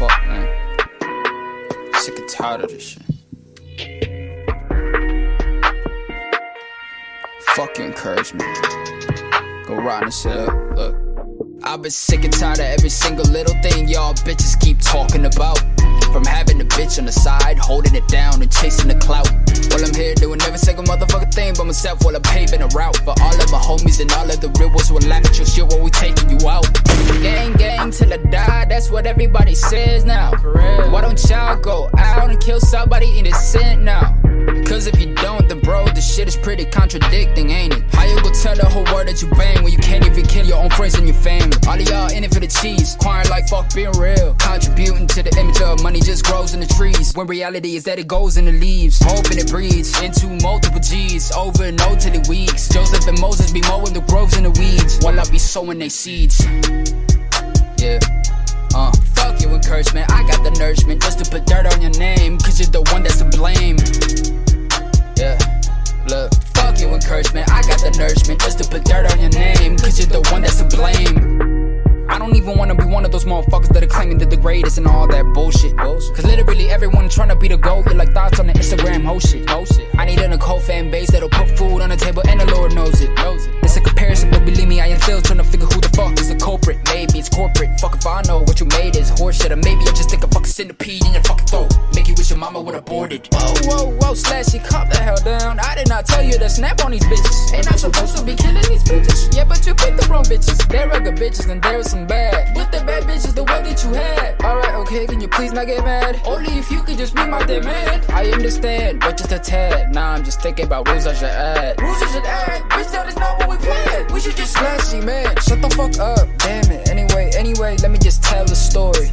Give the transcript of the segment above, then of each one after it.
Fuck, man. Sick and tired of this shit. Fuck your encouragement. Go ride and sit up. Look. I've been sick and tired of every single little thing y'all bitches keep talking about. From having a bitch on the side, holding it down and chasing the clout. While I'm here doing every single motherfucking thing by myself while I'm paving a route. For all of my homies and all of the real ones will laugh at your shit while we taking you out. That's what everybody says now. Why don't y'all go out and kill somebody innocent now? Cause if you don't, then bro, this shit is pretty contradicting, ain't it? How you go tell the whole world that you bang when you can't even kill your own friends and your family? All of y'all in it for the cheese, quiet like fuck being real. Contributing to the image of money just grows in the trees. When reality is that it goes in the leaves. Hoping it breeds into multiple G's. Over and over till it weeks. Joseph and Moses be mowing the groves and the weeds. While I be sowing their seeds. Encouragement. I got the nourishment just to put dirt on your name. Cause you're the one that's to blame. Yeah, look, fuck you encouragement. I got the nourishment just to put dirt on your name. Cause you're the one that's to blame. I don't even wanna be one of those motherfuckers that are claiming they're the greatest and all that bullshit. Cause literally everyone trying to be the GOAT. You're like thoughts on the Instagram whole shit. I need an Nicole fan base that'll put food on the table and the Lord knows it. It's I am still trying to figure who the fuck is the culprit. Maybe it's corporate. Fuck if I know what you made is horseshit. Or maybe I just think a fucking centipede in your fucking throat. Make you wish your mama would aborted. Whoa, whoa, whoa, slashy, calm the hell down. I did not tell you to snap on these bitches. Ain't I supposed to be killing these bitches? Yeah, but you picked the wrong bitches. There are good bitches and there are some bad. But the bad bitches the one that you had. Alright, okay, can you please not get mad? Only if you could just be my demand. I understand, but just a tad. Nah, I'm just thinking about rules I should add. Rules I should add? Planned. We should just slashy, man. Shut the fuck up. Damn it. Anyway, anyway, let me just tell the story.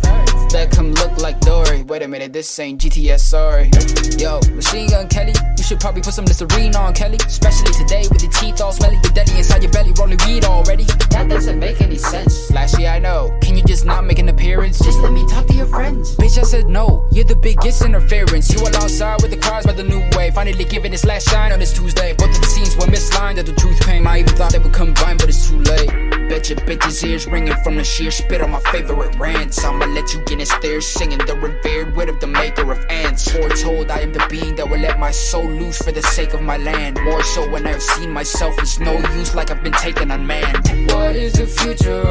That come look like Dory. Wait a minute, this ain't GTS, sorry. Yo, Machine Gun Kelly, you should probably put some Listerine on Kelly. Especially today with your teeth all smelly, the daddy inside your belly rolling weed already. That doesn't make any sense. Flashy, I know. Not make an appearance? Just let me talk to your friends. Bitch, I said no. You're the biggest interference. You alongside with the crowds by the new wave. Finally giving its last shine on this Tuesday. Both of the scenes were mislined that the truth came. I even thought they would combine, but it's too late. Bet your bitches' ears ringing from the sheer spit on my favorite rants. I'ma let you get in stairs singing the revered word of the maker of ants. Foretold I am the being that will let my soul loose for the sake of my land. More so when I've seen myself it's no use, like I've been taken unmanned. What is the future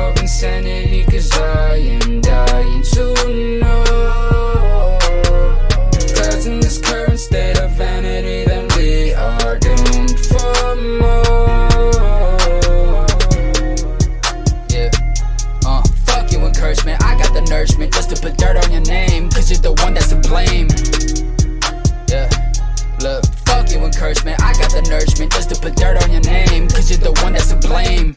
put dirt on your name, cause you're the one that's to blame. Yeah, look, fuck you encouragement, I got the nourishment just to put dirt on your name, cause you're the one that's to blame.